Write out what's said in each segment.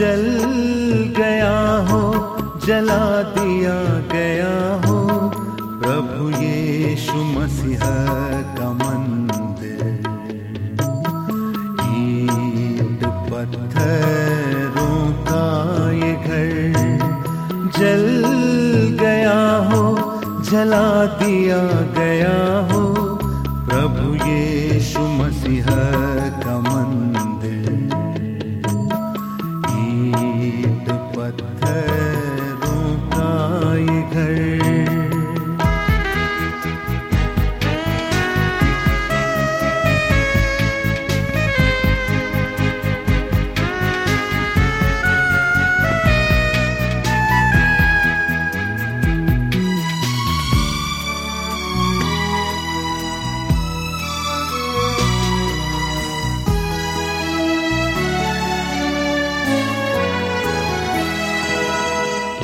जल गया हो, जला दिया गया हो, प्रभु यीशु मसीह का मंदिर। ईट पत्थरों का ये घर जल गया हो, जला दिया गया हो, प्रभु यीशु मसीह का मंदिर।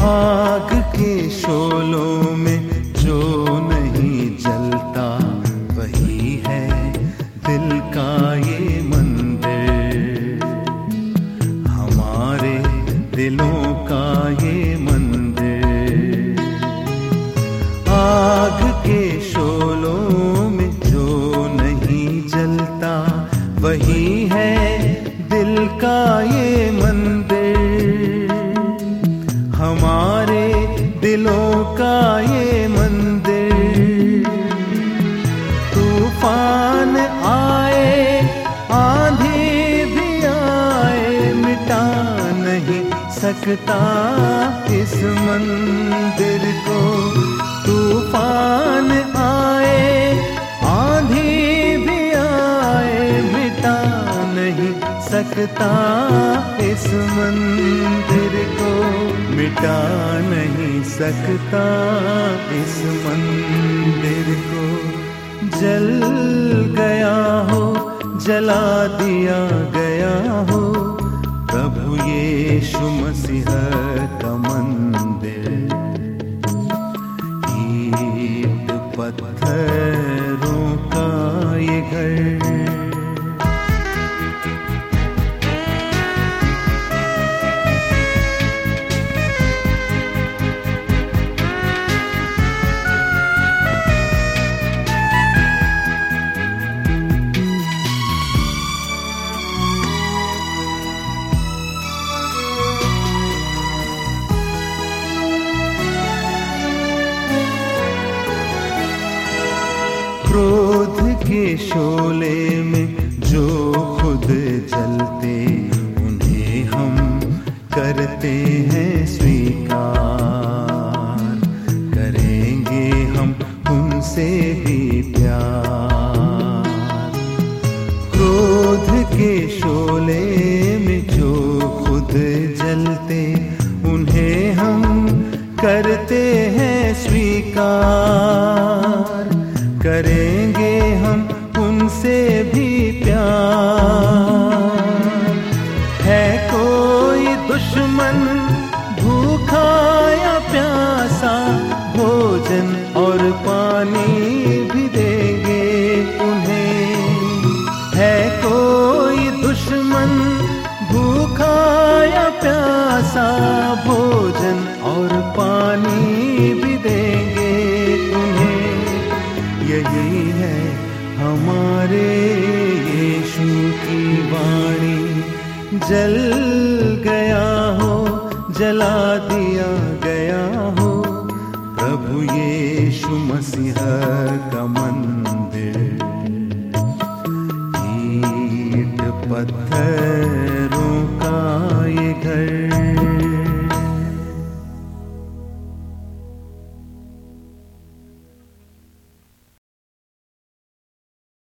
आग के शोलों में जो नहीं जलता, वही है दिल का ये मंदिर। हमारे दिलों का ये मंदिर। आग के शोलों में जो नहीं जलता, वही है दिल का ये तूफ़ान आए, आंधी भी आए, मिटा नहीं सकता इस मंदिर को। तूफ़ान आए, आंधी भी आए, मिटा नहीं सकता इस मंदिर को। मिटा नहीं सकता इस मंदिर को। जल गया हो जला दिया गया हो प्रभु यीशु मसीह। क्रोध के शोले में जो खुद जलते, उन्हें हम करते हैं स्वीकार। करेंगे हम उनसे भी प्यार। क्रोध के शोले में जो खुद जलते, उन्हें हम करते हैं स्वीकार। करेंगे हम उनसे भी प्यार। है कोई दुश्मन भूखा या प्यासा वाणी जल गया हो, जला दिया गया हो। प्रभु यीशु मसीह का मंदिर। ईट पत्थरों का ये घर।